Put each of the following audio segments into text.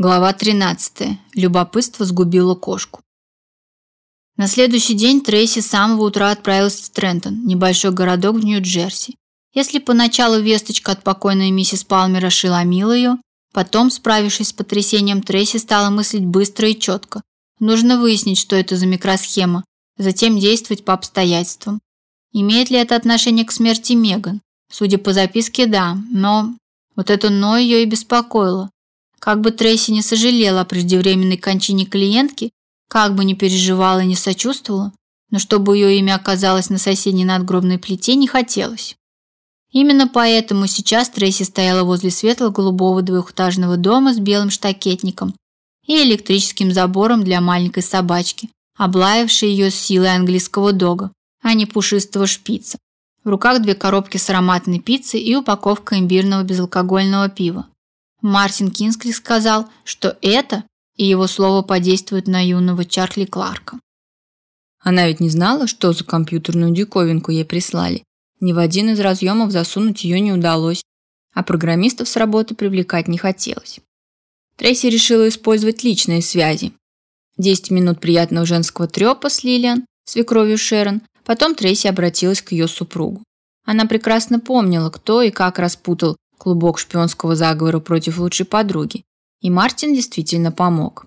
Глава 13. Любопытство сгубило кошку. На следующий день Трейси с самого утра отправилась в Трентон, небольшой городок в Нью-Джерси. Если поначалу весточка от покойной миссис Палмер ошеломила ее, потом, справившись с потрясением, Трейси стала мыслить быстро и четко. Нужно выяснить, что это за микросхема, затем действовать по обстоятельствам. Имеет ли это отношение к смерти Меган? Судя по записке, да, но вот это «но» ее и беспокоило. Как бы Трейси не сожалела о преждевременной кончине клиентки, как бы не переживала и не сочувствовала, но чтобы ее имя оказалось на соседней надгробной плите, не хотелось. Именно поэтому сейчас Трейси стояла возле светло-голубого двухэтажного дома с белым штакетником и электрическим забором для маленькой собачки, облаявшей ее с силой английского дога, а не пушистого шпица. В руках две коробки с ароматной пиццей и упаковка имбирного безалкогольного пива. Мартин Кинсли сказал, что это и его слово подействует на юного Чарли Кларка. Она ведь не знала, что за компьютерную диковинку ей прислали. Ни в один из разъемов засунуть ее не удалось, а программистов с работы привлекать не хотелось. Трейси решила использовать личные связи. 10 минут приятного женского трёпа с Лилиан, свекровью Шерон, потом Трейси обратилась к ее супругу. Она прекрасно помнила, кто и как распутал клубок шпионского заговора против лучшей подруги, и Мартин действительно помог.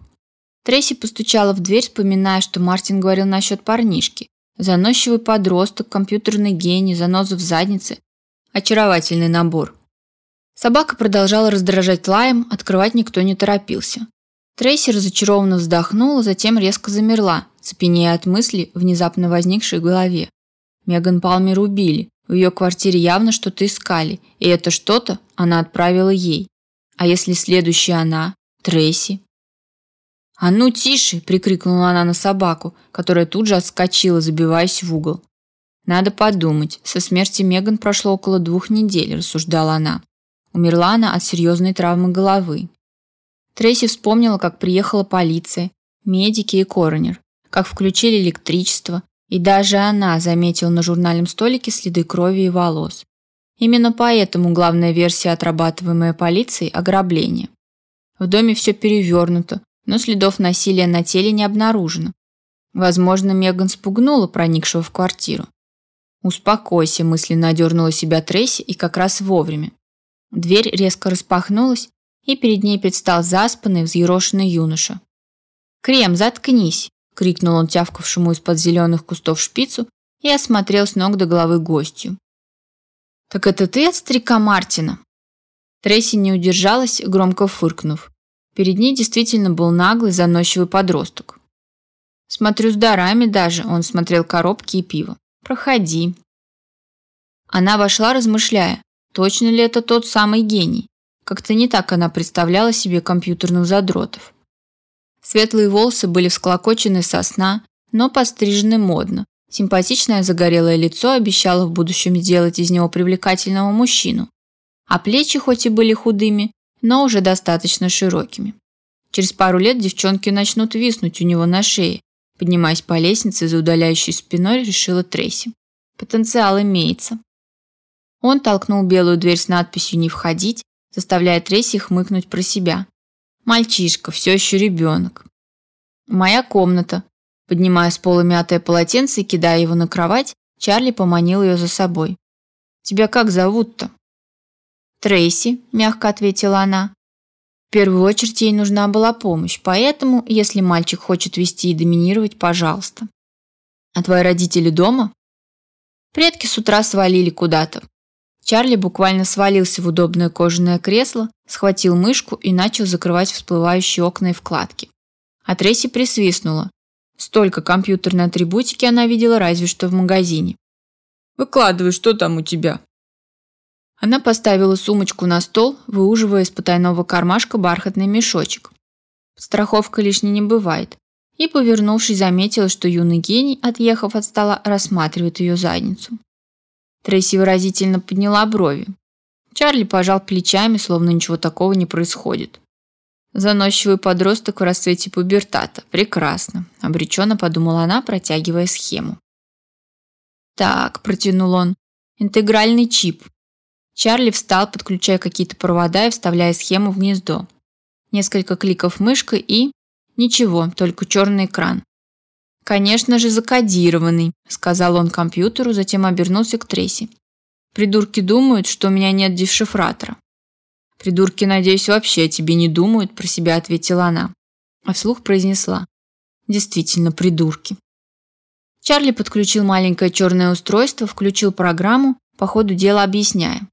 Трейси постучала в дверь, вспоминая, что Мартин говорил насчет парнишки. Заносчивый подросток, компьютерный гений, заноза в заднице. Очаровательный набор. Собака продолжала раздражать лаем, открывать никто не торопился. Трейси разочарованно вздохнула, затем резко замерла, цепенея от мысли, внезапно возникшей в голове. Меган Палмер убили. В ее квартире явно что-то искали, и это что-то она отправила ей. А если следующая она, Трейси? «А ну тише!» – прикрикнула она на собаку, которая тут же отскочила, забиваясь в угол. «Надо подумать. Со смерти Меган прошло около двух недель», – рассуждала она. Умерла она от серьезной травмы головы. Трейси вспомнила, как приехала полиция, медики и коронер, как включили электричество, и даже она заметила на журнальном столике следы крови и волос. Именно поэтому главная версия, отрабатываемая полицией – ограбление. В доме все перевернуто, но следов насилия на теле не обнаружено. Возможно, Меган спугнула проникшего в квартиру. «Успокойся», – мысленно одернула себя Трейси и как раз вовремя. Дверь резко распахнулась, и перед ней предстал заспанный, взъерошенный юноша. «Крем, заткнись!» Крикнул он тявкавшему из-под зеленых кустов шпицу и осмотрел с ног до головы гостью. Так это ты от старика Мартина? Трейси не удержалась, громко фыркнув. Перед ней действительно был наглый, заносчивый подросток. Смотрю с дарами даже, он смотрел коробки и пиво. Проходи. Она вошла, размышляя, точно ли это тот самый гений. Как-то не так она представляла себе компьютерных задротов. Светлые волосы были всклокочены со сна, но пострижены модно. Симпатичное загорелое лицо обещало в будущем сделать из него привлекательного мужчину. А плечи хоть и были худыми, но уже достаточно широкими. Через пару лет девчонки начнут виснуть у него на шее. Поднимаясь по лестнице за удаляющей спиной, решила Трейси. Потенциал имеется. Он толкнул белую дверь с надписью «Не входить», заставляя Трейси хмыкнуть про себя. Мальчишка, все еще ребенок. Моя комната. Поднимая с пола мятое полотенце и кидая его на кровать, Чарли поманил ее за собой. «Тебя как зовут-то?» «Трейси», – мягко ответила она. В первую очередь ей нужна была помощь, поэтому, если мальчик хочет вести и доминировать, пожалуйста. «А твои родители дома?» Предки с утра свалили куда-то. Чарли буквально свалился в удобное кожаное кресло, схватил мышку и начал закрывать всплывающие окна и вкладки. А Трейси присвистнула. Столько компьютерной атрибутики она видела разве что в магазине. «Выкладывай, что там у тебя?» Она поставила сумочку на стол, выуживая из потайного кармашка бархатный мешочек. Страховка лишней не бывает. И, повернувшись, заметила, что юный гений, отъехав от стола, рассматривает ее задницу. Трейси выразительно подняла брови. Чарли пожал плечами, словно ничего такого не происходит. Заносчивый подросток в расцвете пубертата. Прекрасно, обреченно подумала она, протягивая схему. Так, протянул он. Интегральный чип. Чарли встал, подключая какие-то провода и вставляя схему в гнездо. Несколько кликов мышкой и... Ничего, только черный экран. «Конечно же, закодированный», – сказал он компьютеру, затем обернулся к Трейси. «Придурки думают, что у меня нет дешифратора». «Придурки, надеюсь, вообще о тебе не думают», – про себя ответила она. А вслух произнесла. «Действительно, придурки». Чарли подключил маленькое черное устройство, включил программу, по ходу дела объясняя.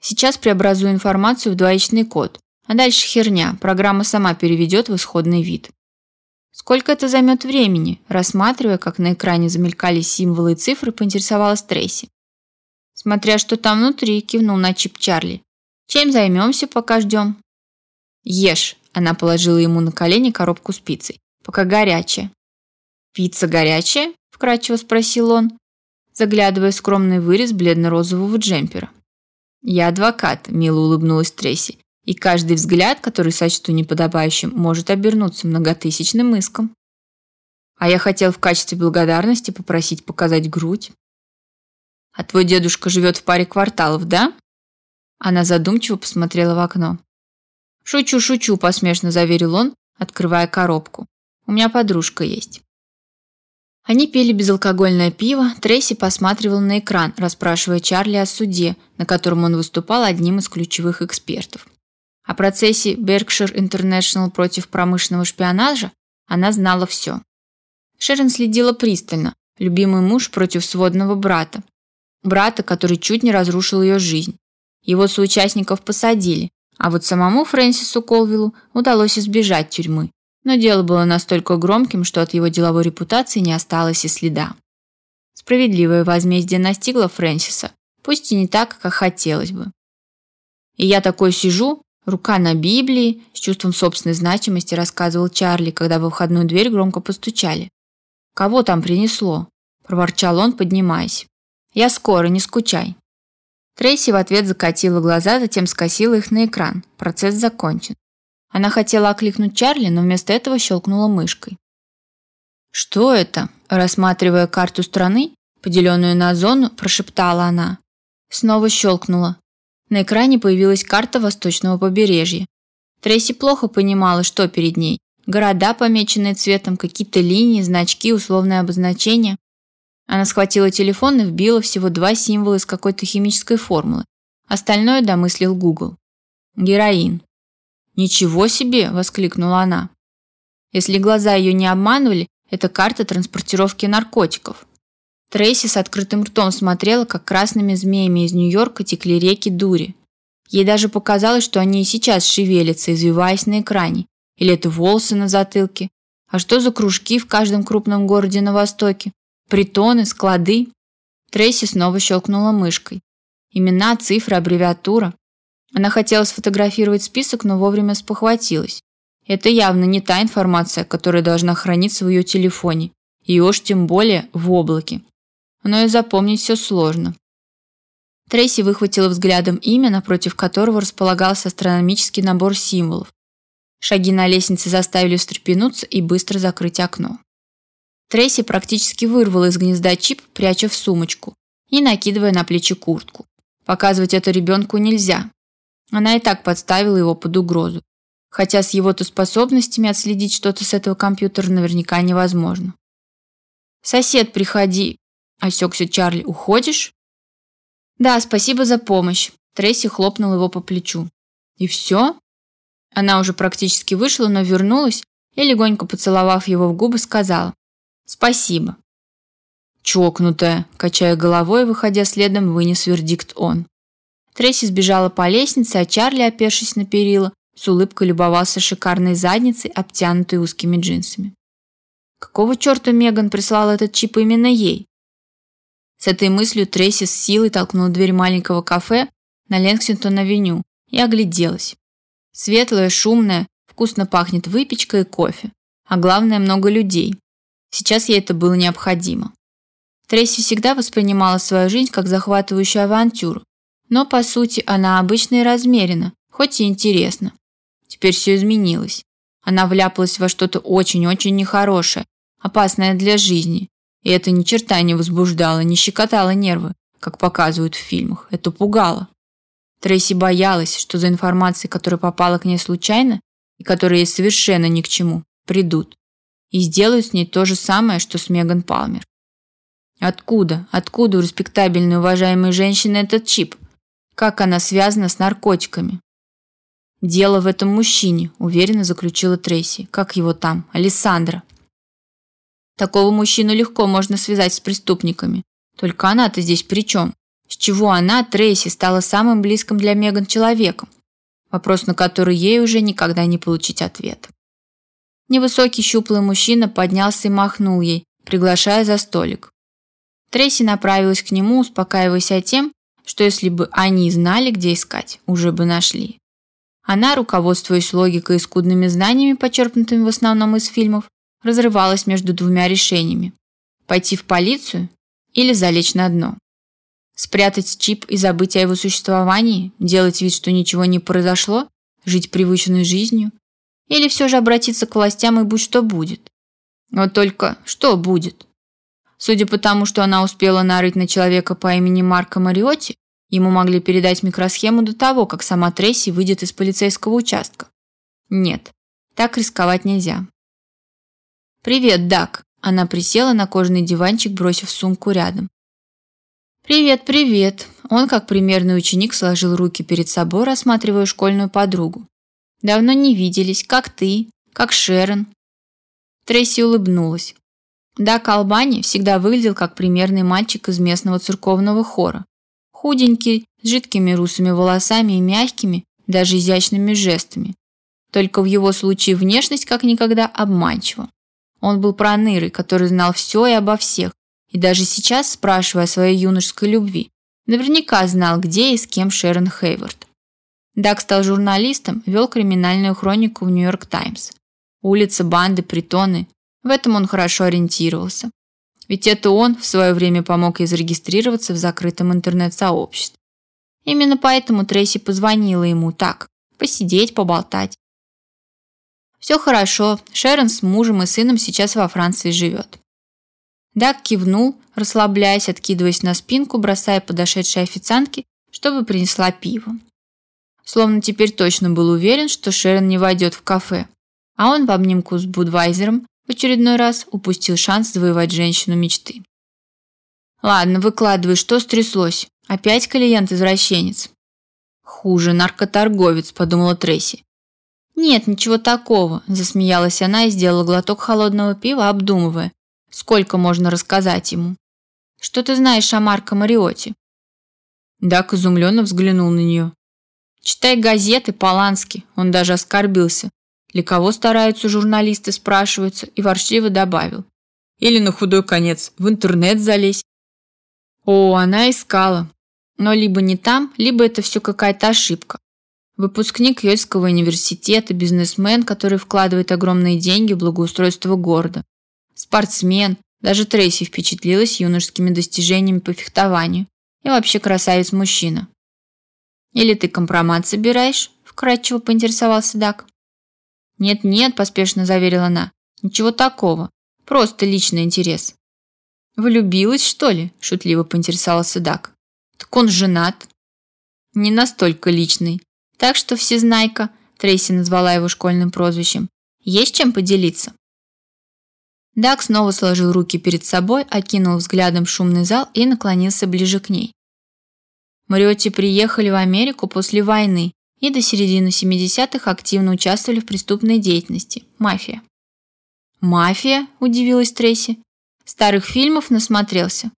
Сейчас преобразую информацию в двоичный код, а дальше херня, программа сама переведет в исходный вид. Сколько это займет времени? Рассматривая, как на экране замелькали символы и цифры, поинтересовалась Трейси. Смотря что там внутри, кивнул на чип Чарли. Чем займемся, пока ждем? Ешь. Она положила ему на колени коробку с пиццей. Пока горячая. Пицца горячая? Вкратчиво спросил он, заглядывая в скромный вырез бледно-розового джемпера. «Я адвокат», – мило улыбнулась Трейси и каждый взгляд, который сочту неподобающим, может обернуться многотысячным иском. А я хотел в качестве благодарности попросить показать грудь. А твой дедушка живет в паре кварталов, да? Она задумчиво посмотрела в окно. Шучу, шучу, посмешно заверил он, открывая коробку. У меня подружка есть. Они пили безалкогольное пиво, Трейси посматривал на экран, расспрашивая Чарли о суде, на котором он выступал одним из ключевых экспертов. О процессе Berkshire International против промышленного шпионажа она знала все. Шерон следила пристально. Любимый муж против сводного брата. Брата, который чуть не разрушил ее жизнь. Его соучастников посадили, а вот самому Фрэнсису Колвиллу удалось избежать тюрьмы. Но дело было настолько громким, что от его деловой репутации не осталось и следа. Справедливое возмездие настигло Фрэнсиса, пусть и не так, как хотелось бы. И я такой сижу, Рука на Библии, с чувством собственной значимости рассказывал Чарли, когда во входную дверь громко постучали. «Кого там принесло?» – проворчал он, поднимаясь. «Я скоро, не скучай». Трейси в ответ закатила глаза, затем скосила их на экран. Процесс закончен. Она хотела окликнуть Чарли, но вместо этого щелкнула мышкой. «Что это?» – рассматривая карту страны, поделенную на зону, прошептала она. Снова щелкнула. На экране появилась карта восточного побережья. Трейси плохо понимала, что перед ней. Города, помеченные цветом, какие-то линии, значки, условные обозначения. Она схватила телефон и вбила всего два символа из какой-то химической формулы. Остальное домыслил Google. Героин. «Ничего себе!» – воскликнула она. Если глаза ее не обманывали, это карта транспортировки наркотиков. Трейси с открытым ртом смотрела, как красными змеями из Нью-Йорка текли реки дури. Ей даже показалось, что они и сейчас шевелятся, извиваясь на экране. Или это волосы на затылке. А что за кружки в каждом крупном городе на Востоке? Притоны, склады? Трейси снова щелкнула мышкой. Имена, цифры, аббревиатура. Она хотела сфотографировать список, но вовремя спохватилась. Это явно не та информация, которая должна храниться в ее телефоне. И уж тем более в облаке но и запомнить все сложно. Трейси выхватила взглядом имя, напротив которого располагался астрономический набор символов. Шаги на лестнице заставили встрепенуться и быстро закрыть окно. Трейси практически вырвала из гнезда чип, пряча в сумочку и накидывая на плечи куртку. Показывать это ребенку нельзя. Она и так подставила его под угрозу. Хотя с его-то способностями отследить что-то с этого компьютера наверняка невозможно. «Сосед, приходи!» Осекся Чарли. «Уходишь?» «Да, спасибо за помощь». Трейси хлопнул его по плечу. «И все?» Она уже практически вышла, но вернулась и, легонько поцеловав его в губы, сказала «Спасибо». «Чокнутая», качая головой, выходя следом, вынес вердикт он. Трейси сбежала по лестнице, а Чарли, опершись на перила, с улыбкой любовался шикарной задницей, обтянутой узкими джинсами. Какого черта Меган прислала этот чип именно ей? С этой мыслью Трейси с силой толкнула дверь маленького кафе на Ленгсингтон-авеню и огляделась. Светлое, шумное, вкусно пахнет выпечкой и кофе. А главное, много людей. Сейчас ей это было необходимо. Трейси всегда воспринимала свою жизнь как захватывающую авантюру. Но, по сути, она обычна и размерена, хоть и интересна. Теперь все изменилось. Она вляпалась во что-то очень-очень нехорошее, опасное для жизни, и это ни черта не возбуждало, не щекотало нервы, как показывают в фильмах. Это пугало. Трейси боялась, что за информацией, которая попала к ней случайно, и которые ей совершенно ни к чему, придут и сделают с ней то же самое, что с Меган Палмер. Откуда, откуда у респектабельной уважаемой женщины этот чип? Как она связана с наркотиками? Дело в этом мужчине, уверенно заключила Трейси. Как его там? Александра. Такого мужчину легко можно связать с преступниками. Только она-то здесь при чем? С чего она, Трейси, стала самым близким для Меган человеком? Вопрос, на который ей уже никогда не получить ответа. Невысокий щуплый мужчина поднялся и махнул ей, приглашая за столик. Трейси направилась к нему, успокаиваясь тем, что если бы они знали, где искать, уже бы нашли. Она, руководствуясь логикой и скудными знаниями, почерпнутыми в основном из фильмов, разрывалась между двумя решениями – пойти в полицию или залечь на дно. Спрятать чип и забыть о его существовании, делать вид, что ничего не произошло, жить привычной жизнью, или все же обратиться к властям и будь что будет. Вот только что будет? Судя по тому, что она успела нарыть на человека по имени Марко Мариотти, ему могли передать микросхему до того, как сама Трейси выйдет из полицейского участка. Нет, так рисковать нельзя. «Привет, Дак!» Она присела на кожаный диванчик, бросив сумку рядом. «Привет, привет!» Он, как примерный ученик, сложил руки перед собой, рассматривая школьную подругу. «Давно не виделись. Как ты? Как Шерон?» Трейси улыбнулась. Дак Албани всегда выглядел как примерный мальчик из местного церковного хора. Худенький, с жидкими русыми волосами и мягкими, даже изящными жестами. Только в его случае внешность как никогда обманчива. Он был пронырой, который знал все и обо всех, и даже сейчас, спрашивая о своей юношеской любви, наверняка знал, где и с кем Шерон Хейвард. Даг стал журналистом, вел криминальную хронику в Нью-Йорк Таймс. Улицы, банды, притоны – в этом он хорошо ориентировался. Ведь это он в свое время помог ей зарегистрироваться в закрытом интернет-сообществе. Именно поэтому Трейси позвонила ему так, посидеть, поболтать. Все хорошо, Шерон с мужем и сыном сейчас во Франции живет. Даг кивнул, расслабляясь, откидываясь на спинку, бросая подошедшей официантке, чтобы принесла пиво. Словно теперь точно был уверен, что Шерон не войдет в кафе, а он в обнимку с Будвайзером в очередной раз упустил шанс завоевать женщину мечты. Ладно, выкладывай, что стряслось? Опять клиент-извращенец? Хуже, наркоторговец, подумала Трейси. «Нет, ничего такого», – засмеялась она и сделала глоток холодного пива, обдумывая, сколько можно рассказать ему. «Что ты знаешь о Марко Мариотти?» Дак изумленно взглянул на нее. «Читай газеты, Полански», он даже оскорбился. Для кого стараются журналисты, спрашиваются, и ворчливо добавил. Или на худой конец, в интернет залезь. О, она искала. Но либо не там, либо это все какая-то ошибка. Выпускник Йельского университета, бизнесмен, который вкладывает огромные деньги в благоустройство города. Спортсмен, даже Трейси впечатлилась юношескими достижениями по фехтованию. И вообще красавец-мужчина. «Или ты компромат собираешь?» – вкратчиво поинтересовался Дак. «Нет-нет», – поспешно заверила она. «Ничего такого. Просто личный интерес». «Влюбилась, что ли?» – шутливо поинтересовался Дак. «Так он женат». «Не настолько личный. Так что всезнайка, Трейси назвала его школьным прозвищем, есть чем поделиться. Дак снова сложил руки перед собой, окинул взглядом шумный зал и наклонился ближе к ней. Мариотти приехали в Америку после войны и до середины 70-х активно участвовали в преступной деятельности – мафия. «Мафия?» – удивилась Трейси. «Старых фильмов насмотрелся».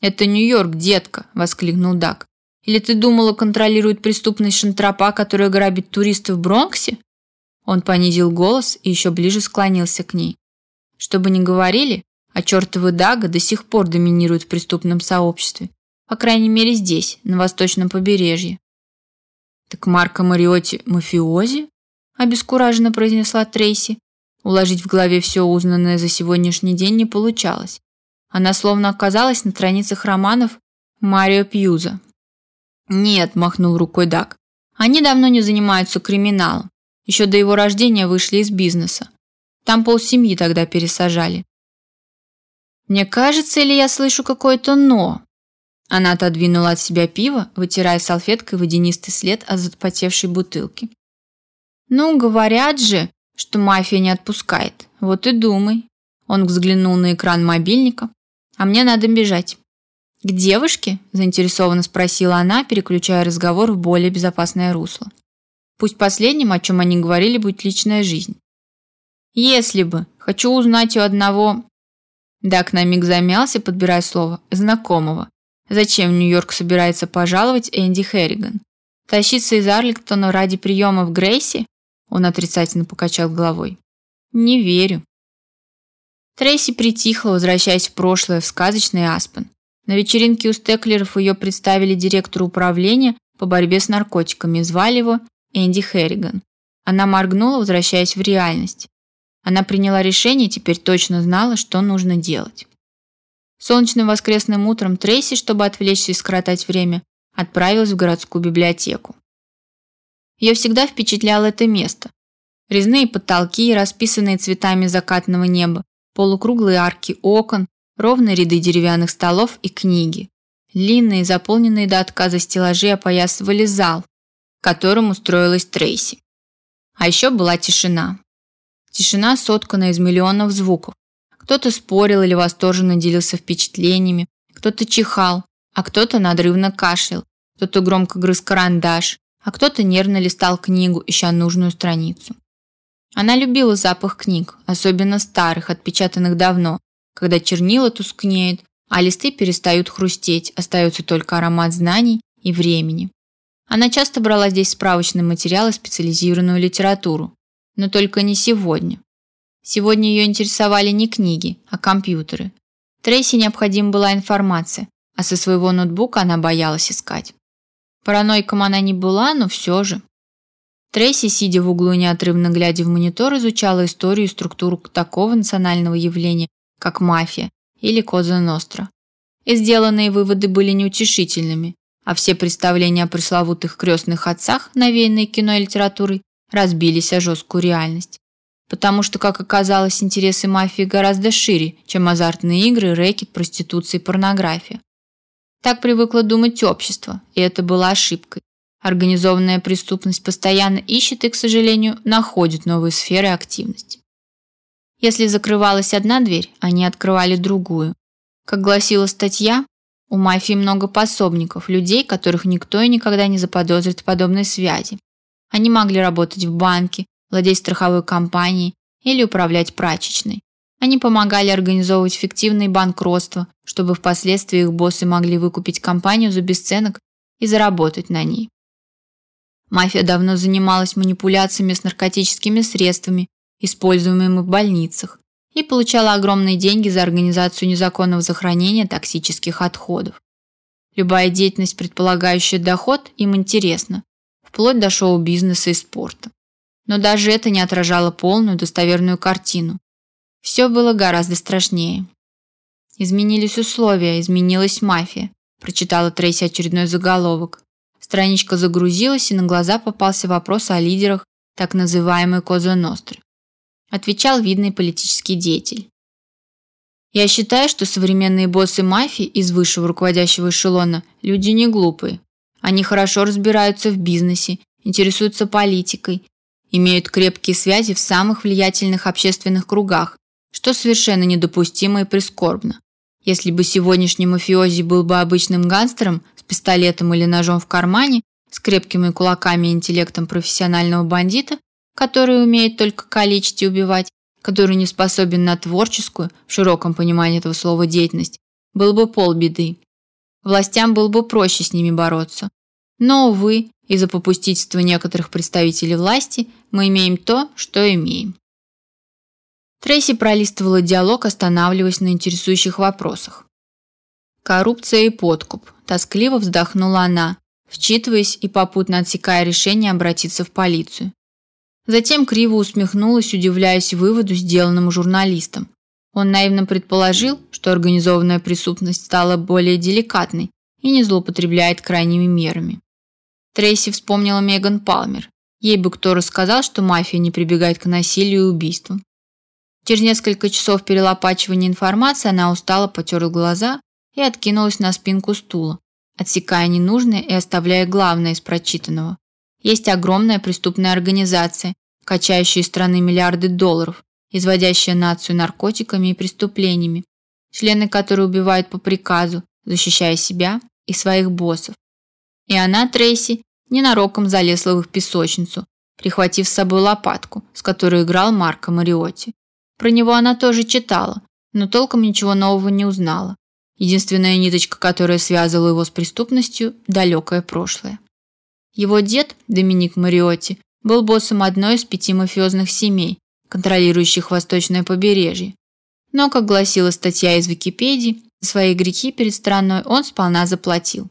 «Это Нью-Йорк, детка!» – воскликнул Дак. Или ты думала, контролирует преступность шантропа, которая грабит туристов в Бронксе? Он понизил голос и еще ближе склонился к ней. Что бы ни говорили, а чертовы Дага до сих пор доминируют в преступном сообществе. По крайней мере здесь, на восточном побережье. «Так Марко Мариотти мафиози?» – обескураженно произнесла Трейси. Уложить в голове все узнанное за сегодняшний день не получалось. Она словно оказалась на страницах романов Марио Пьюза, «Нет», – махнул рукой Дак. «Они давно не занимаются криминалом. Еще до его рождения вышли из бизнеса. Там полсемьи тогда пересажали». «Мне кажется, или я слышу какое-то «но»?» Она отодвинула от себя пиво, вытирая салфеткой водянистый след от запотевшей бутылки. Ну, говорят же, что мафия не отпускает. Вот и думай. Он взглянул на экран мобильника. А мне надо бежать. К девушке? заинтересованно спросила она, переключая разговор в более безопасное русло. Пусть последним, о чем они говорили, будет личная жизнь. Если бы. Хочу узнать у одного... Дак на миг замялся, подбирая слово. Знакомого. Зачем в Нью-Йорк собирается пожаловать Энди Херриган? Тащиться из Арлингтона ради приема в Грейси? Он отрицательно покачал головой. Не верю. Трейси притихла, возвращаясь в прошлое, в сказочный Аспен. На вечеринке у Стеклеров ее представили директору управления по борьбе с наркотиками, звали его Энди Херриган. Она моргнула, возвращаясь в реальность. Она приняла решение и теперь точно знала, что нужно делать. Солнечным воскресным утром Трейси, чтобы отвлечься и скоротать время, отправилась в городскую библиотеку. Ее всегда впечатляло это место. Резные потолки, расписанные цветами закатного неба, полукруглые арки окон, ровные ряды деревянных столов и книги. Длинные, заполненные до отказа стеллажи опоясывали зал, в котором устроилась Трейси. А еще была тишина. Тишина, сотканная из миллионов звуков. Кто-то спорил или восторженно делился впечатлениями, кто-то чихал, а кто-то надрывно кашлял, кто-то громко грыз карандаш, а кто-то нервно листал книгу, ища нужную страницу. Она любила запах книг, особенно старых, отпечатанных давно, когда чернила тускнеют, а листы перестают хрустеть, остается только аромат знаний и времени. Она часто брала здесь справочные материалы, специализированную литературу, но только не сегодня. Сегодня ее интересовали не книги, а компьютеры. Трейси необходима была информация, а со своего ноутбука она боялась искать. Параноиком она не была, но все же. Трейси, сидя в углу неотрывно глядя в монитор, изучала историю и структуру такого национального явления, как мафия или Коза Ностра. И сделанные выводы были неутешительными, а все представления о пресловутых крестных отцах, навеянные кино и литературой, разбились о жесткую реальность. Потому что, как оказалось, интересы мафии гораздо шире, чем азартные игры, рэкет, проституция и порнография. Так привыкло думать общество, и это было ошибкой. Организованная преступность постоянно ищет и, к сожалению, находит новые сферы активности. Если закрывалась одна дверь, они открывали другую. Как гласила статья, у мафии много пособников, людей, которых никто и никогда не заподозрит в подобной связи. Они могли работать в банке, владеть страховой компанией или управлять прачечной. Они помогали организовывать фиктивные банкротства, чтобы впоследствии их боссы могли выкупить компанию за бесценок и заработать на ней. Мафия давно занималась манипуляциями с наркотическими средствами, используемыми в больницах, и получала огромные деньги за организацию незаконного захоронения токсических отходов. Любая деятельность, предполагающая доход, им интересна, вплоть до шоу-бизнеса и спорта. Но даже это не отражало полную достоверную картину. Все было гораздо страшнее. Изменились условия, изменилась мафия, прочитала Трейси очередной заголовок. Страничка загрузилась, и на глаза попался вопрос о лидерах так называемой Коза Ностры отвечал видный политический деятель. Я считаю, что современные боссы мафии из высшего руководящего эшелона люди не глупые. Они хорошо разбираются в бизнесе, интересуются политикой, имеют крепкие связи в самых влиятельных общественных кругах, что совершенно недопустимо и прискорбно. Если бы сегодняшний мафиози был бы обычным гангстером с пистолетом или ножом в кармане, с крепкими кулаками и интеллектом профессионального бандита, который умеет только калечить и убивать, который не способен на творческую, в широком понимании этого слова, деятельность, был бы полбеды. Властям было бы проще с ними бороться. Но, увы, из-за попустительства некоторых представителей власти мы имеем то, что имеем. Трейси пролистывала диалог, останавливаясь на интересующих вопросах. Коррупция и подкуп. Тоскливо вздохнула она, вчитываясь и попутно отсекая решение обратиться в полицию. Затем криво усмехнулась, удивляясь выводу, сделанному журналистом. Он наивно предположил, что организованная преступность стала более деликатной и не злоупотребляет крайними мерами. Трейси вспомнила Меган Палмер. Ей бы кто рассказал, что мафия не прибегает к насилию и убийствам. Через несколько часов перелопачивания информации она устало потерла глаза и откинулась на спинку стула, отсекая ненужное и оставляя главное из прочитанного. Есть огромная преступная организация, качающая из страны миллиарды долларов, изводящая нацию наркотиками и преступлениями, члены которой убивают по приказу, защищая себя и своих боссов. И она, Трейси, ненароком залезла в их песочницу, прихватив с собой лопатку, с которой играл Марко Мариотти. Про него она тоже читала, но толком ничего нового не узнала. Единственная ниточка, которая связывала его с преступностью – далекое прошлое. Его дед, Доминик Мариотти, был боссом одной из пяти мафиозных семей, контролирующих восточное побережье. Но, как гласила статья из Википедии, за свои грехи перед страной он сполна заплатил.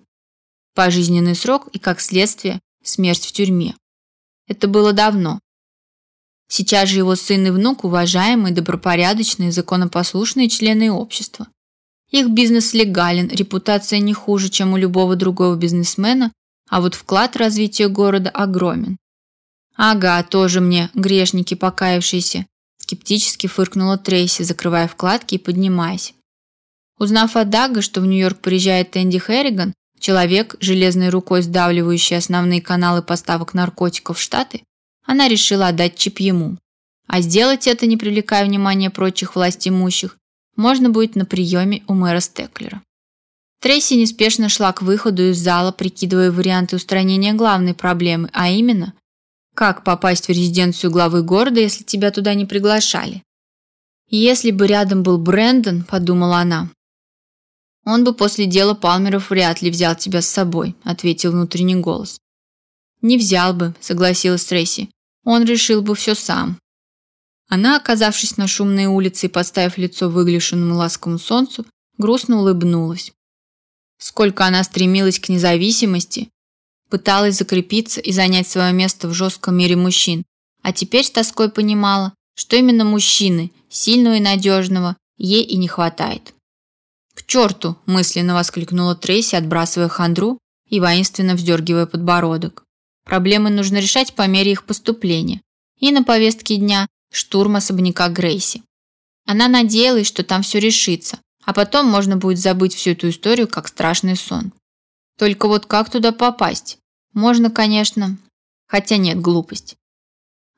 Пожизненный срок и, как следствие, смерть в тюрьме. Это было давно. Сейчас же его сын и внук уважаемые, добропорядочные, законопослушные члены общества. Их бизнес легален, репутация не хуже, чем у любого другого бизнесмена, а вот вклад в развитие города огромен. Ага, тоже мне, грешники покаявшиеся, скептически фыркнула Трейси, закрывая вкладки и поднимаясь. Узнав от Дага, что в Нью-Йорк приезжает Энди Херриган, человек, железной рукой сдавливающий основные каналы поставок наркотиков в Штаты, она решила отдать чип ему. А сделать это, не привлекая внимания прочих властимущих, можно будет на приеме у мэра Стеклера. Трейси неспешно шла к выходу из зала, прикидывая варианты устранения главной проблемы, а именно, как попасть в резиденцию главы города, если тебя туда не приглашали. Если бы рядом был Брэндон, подумала она, он бы после дела Палмеров вряд ли взял тебя с собой, ответил внутренний голос. Не взял бы, согласилась Трейси. Он решил бы все сам. Она, оказавшись на шумной улице и подставив лицо выглянувшему ласковому солнцу, грустно улыбнулась. Сколько она стремилась к независимости, пыталась закрепиться и занять свое место в жестком мире мужчин, а теперь с тоской понимала, что именно мужчины, сильного и надежного, ей и не хватает. «К черту!» – мысленно воскликнула Трейси, отбрасывая хандру и воинственно вздергивая подбородок. Проблемы нужно решать по мере их поступления. И на повестке дня штурм особняка Грейси. Она надеялась, что там все решится, а потом можно будет забыть всю эту историю как страшный сон. Только вот как туда попасть? Можно, конечно, хотя нет, глупость.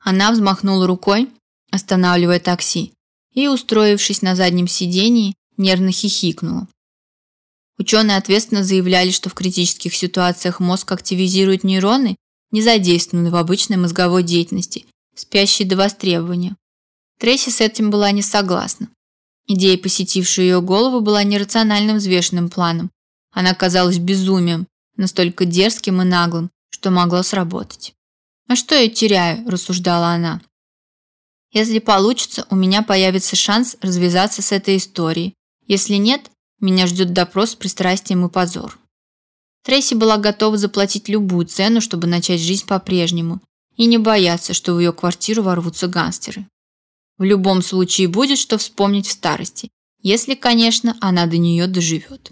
Она взмахнула рукой, останавливая такси, и, устроившись на заднем сидении, нервно хихикнула. Ученые ответственно заявляли, что в критических ситуациях мозг активизирует нейроны, не задействованные в обычной мозговой деятельности, спящие до востребования. Трейси с этим была не согласна. Идея, посетившая ее голову, была нерациональным взвешенным планом. Она казалась безумием, настолько дерзким и наглым, что могло сработать. «А что я теряю?» – рассуждала она. «Если получится, у меня появится шанс развязаться с этой историей. Если нет, меня ждет допрос с пристрастием и позор». Трейси была готова заплатить любую цену, чтобы начать жизнь по-прежнему и не бояться, что в ее квартиру ворвутся гангстеры. В любом случае будет что вспомнить в старости, если, конечно, она до нее доживет.